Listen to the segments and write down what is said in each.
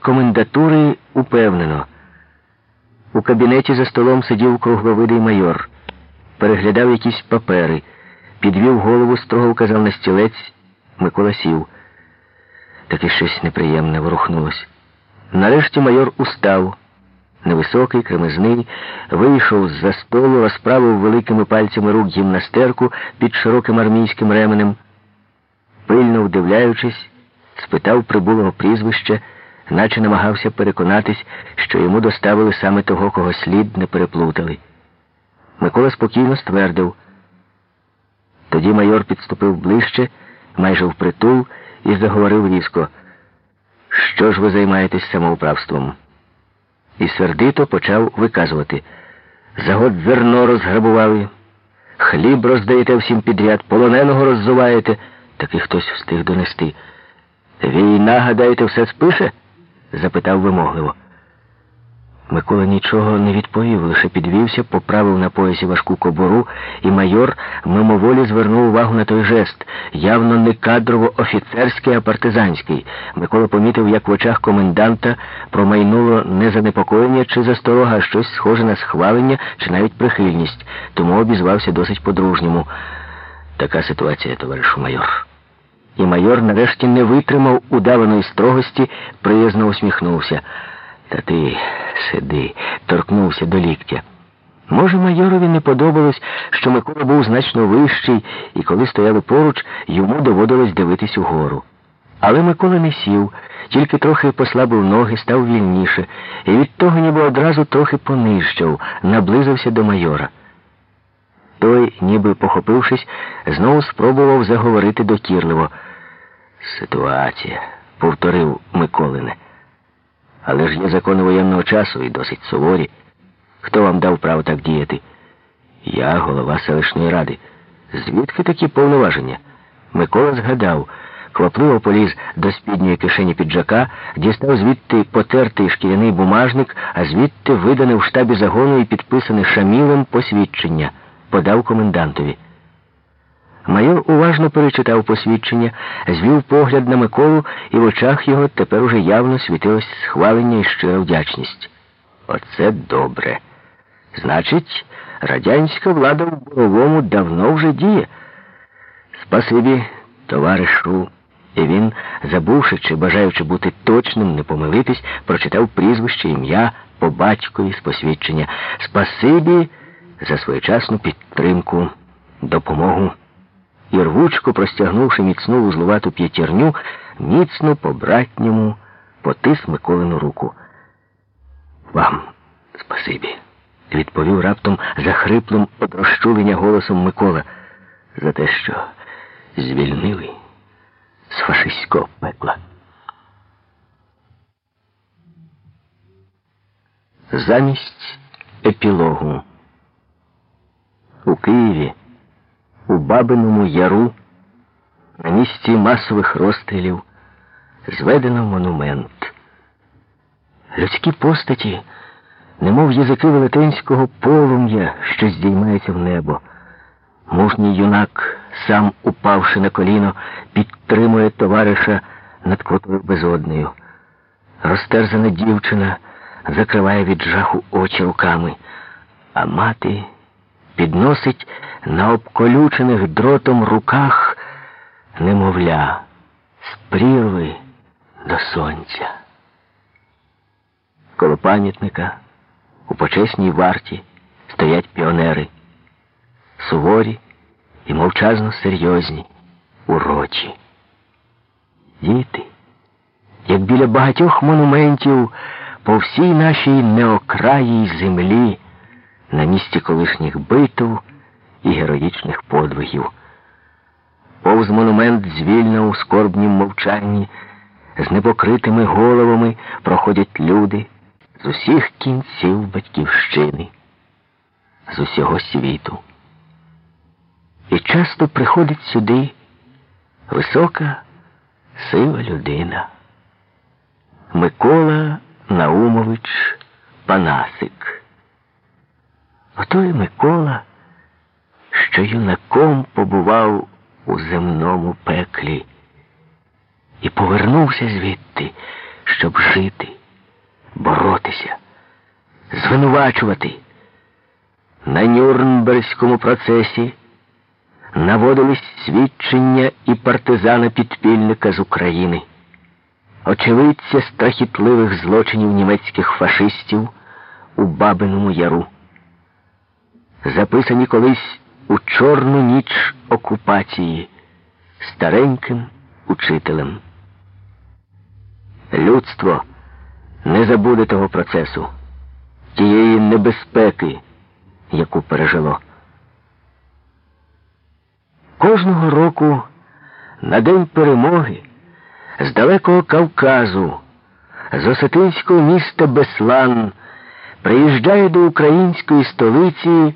комендатури упевнено. У кабінеті за столом сидів кругловидий майор, переглядав якісь папери, підвів голову, строго вказав на стілець, Микола сів. Таке щось неприємне ворухнулось. Нарешті майор устав. Невисокий, кремезний, вийшов з-за столу, розправив великими пальцями рук гімнастерку під широким армійським ременем. Пильно вдивляючись, спитав прибулого прізвище, наче намагався переконатись, що йому доставили саме того, кого слід не переплутали. Микола спокійно ствердив. Тоді майор підступив ближче, майже впритул, і заговорив різко. Що ж ви займаєтесь самоуправством? І сердито почав виказувати. За год зерно розграбували, хліб роздаєте всім підряд, полоненого роззуваєте, таки хтось встиг донести. Війна, гадаєте, все спише? Запитав вимогливо. Микола нічого не відповів, лише підвівся, поправив на поясі важку кобуру, і майор мимоволі звернув увагу на той жест, явно не кадрово офіцерський, а партизанський. Микола помітив, як в очах коменданта промайнуло не занепокоєння чи засторога, а щось схоже на схвалення чи навіть прихильність, тому обізвався досить по-дружньому. Така ситуація, товаришу майор. І майор нарешті не витримав удаваної строгості, приязно усміхнувся. Та ти сиди, торкнувся до ліктя. Може, майорові не подобалось, що Микола був значно вищий, і коли стояли поруч, йому доводилось дивитись угору. Але Микола не сів, тільки трохи послабив ноги, став вільніше, і від того ніби одразу трохи понищав, наблизився до майора. Той, ніби похопившись, знову спробував заговорити докірливо. Ситуація, повторив Миколине. Але ж є закони воєнного часу і досить суворі. Хто вам дав право так діяти? Я, голова селищної ради. Звідки такі повноваження? Микола згадав, квапливо поліз до спідньої кишені піджака, дістав звідти потертий шкіряний бумажник, а звідти видане в штабі загону і підписане шамілем посвідчення, подав комендантові. Майор уважно перечитав посвідчення, звів погляд на Миколу, і в очах його тепер уже явно світилось схвалення і щира вдячність. Оце добре. Значить, радянська влада в Боровому давно вже діє. Спасибі, товаришу. І він, забувши чи бажаючи бути точним, не помилитись, прочитав прізвище, ім'я по батькові з посвідчення. Спасибі за своєчасну підтримку, допомогу і рвучко простягнувши міцну вузлувату п'ятірню, міцно по братньому потис Миколину руку. Вам спасибі, відповів раптом захриплим од розчулення голосом Микола, за те, що звільнили з фашистського пекла. Замість епілогу у Києві у Бабиному Яру на місці масових розстрілів зведено монумент. Людські постаті, немов язики велетенського полум'я, що здіймається в небо. Мужній юнак, сам упавши на коліно, підтримує товариша над котою безоднею. Розтерзана дівчина закриває від жаху очі руками, а мати підносить на обколючених дротом руках немовля з прірви до сонця. Коло пам'ятника у почесній варті стоять піонери, суворі і мовчазно серйозні, урочі. Діти, як біля багатьох монументів по всій нашій неокраїй землі на місці колишніх битв і героїчних подвигів. Повз монумент звільно у скорбнім мовчанні, з непокритими головами проходять люди з усіх кінців батьківщини, з усього світу. І часто приходить сюди висока, сива людина. Микола Наумович Панасик. Отой Микола що юнаком побував у земному пеклі і повернувся звідти, щоб жити, боротися, звинувачувати. На Нюрнберзькому процесі наводились свідчення і партизана-підпільника з України, очевидця страхітливих злочинів німецьких фашистів у Бабиному Яру, записані колись у чорну ніч окупації стареньким учителем. Людство не забуде того процесу, тієї небезпеки, яку пережило. Кожного року на День перемоги з далекого Кавказу, з Осетинського міста Беслан приїжджає до української столиці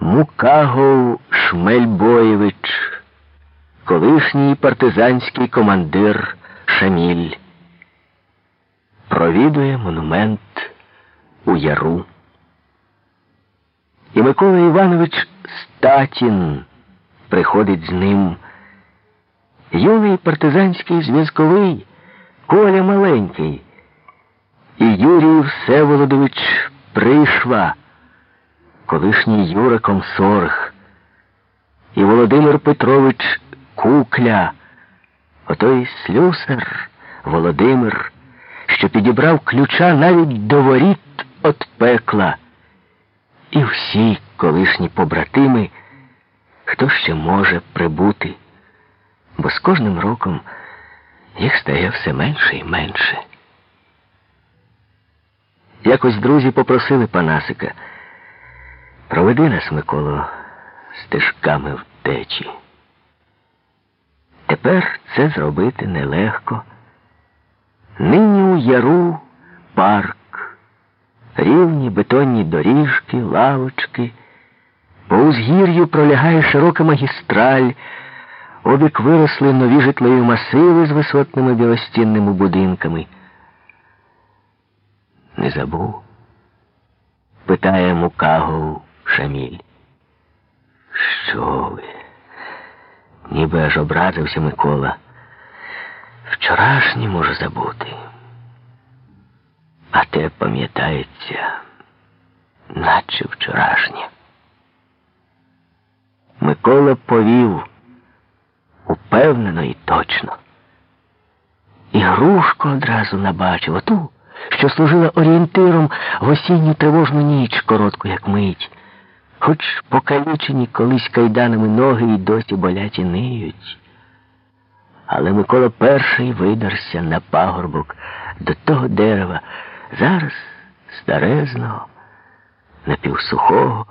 Мукагов Шмельбоєвич, колишній партизанський командир Шаміль. Провідує монумент у яру. І Микола Іванович Статін приходить з ним. Юний партизанський зв'язковий Коля Маленький і Юрій Всеволодович Пришва, колишній Юра Комсорг, і Володимир Петрович Кукля, отой слюсар Володимир, що підібрав ключа навіть до воріт от пекла, і всі колишні побратими хто ще може прибути, бо з кожним роком їх стає все менше і менше. Якось друзі попросили Панасика, проведи нас, Миколо, стежками втечі. Тепер це зробити нелегко. Нині у яру парк, рівні бетонні доріжки, лавочки. По узгір'ю пролягає широка магістраль, обік виросли нові житлові масиви з висотними білостінними будинками. Не забув? питає Мукагов Шаміль. Що ви? Ніби аж образився Микола. Вчорашнє можу забути. А те пам'ятається, наче вчорашнє. Микола повів упевнено і точно. І грушку одразу набачив оту, що служила орієнтиром в осінню тривожну ніч, коротку, як мить. Хоч покалічені колись кайданами ноги і досі болять і ниють. Але Микола перший видерся на пагорбок до того дерева, зараз старезного, напівсухого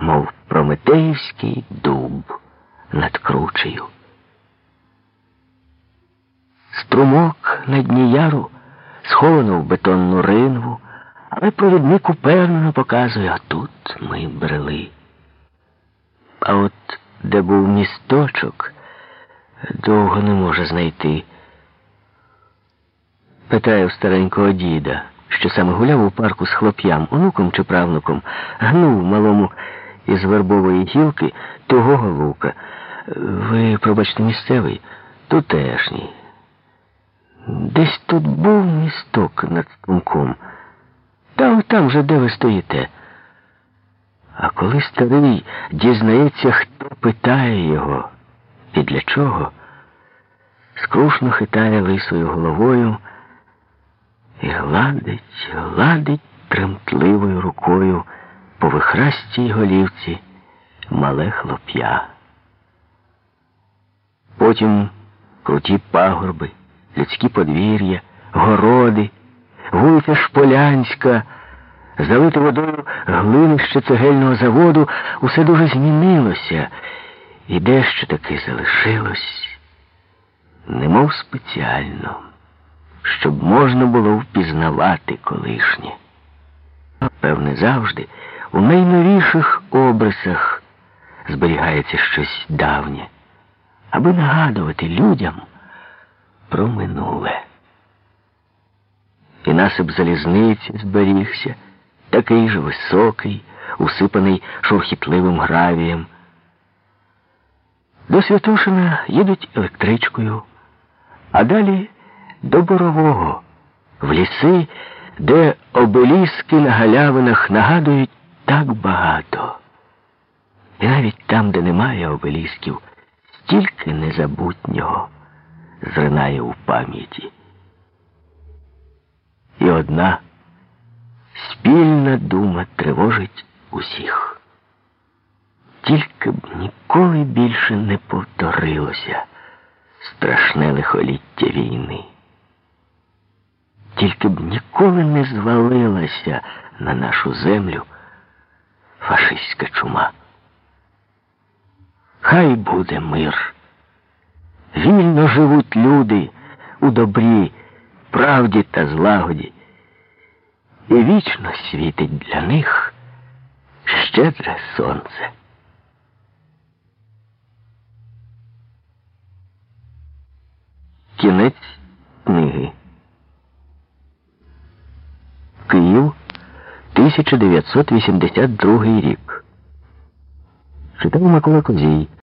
мов прометеївський дуб над кручею. Струмок на дні яру сховано в бетонну ринву, але провідник упевнено показує, а тут ми брели. А от де був місточок, довго не може знайти. Питає у старенького діда, що саме гуляв у парку з хлоп'ям, онуком чи правнуком, гнув малому із вербової гілки тугого лука. Ви, пробачте, місцевий, тутешній. Десь тут був місток над стумком. Там, там же, де ви стоїте. А коли старий дізнається, хто питає його і для чого, скрушно хитає лисою головою і гладить, гладить тремтливою рукою по вихрастій голівці мале хлоп'я. Потім круті пагорби, людські подвір'я, городи, вулиця Шполянська, залите водою глинище цегельного заводу, усе дуже змінилося, і дещо таки залишилось, немов спеціально, щоб можна було впізнавати колишнє. Певне, завжди. У найновіших обрисах зберігається щось давнє, аби нагадувати людям про минуле. Насип залізниці зберігся, такий же високий, усипаний шурхітливим гравієм. До Святошина їдуть електричкою, а далі до Борового, в ліси, де обеліски на галявинах нагадують так багато. І навіть там, де немає обелісків, стільки незабутнього зринає у пам'яті. І одна спільна дума тривожить усіх. Тільки б ніколи більше не повторилося страшне лихоліття війни. Тільки б ніколи не звалилася на нашу землю фашистська чума. Хай буде мир. Вільно живуть люди у добрі, правді та злагоді. І вічно світить для них щедре сонце. Кінець книги. Київ, 1982 рік. Читав Микола Козій.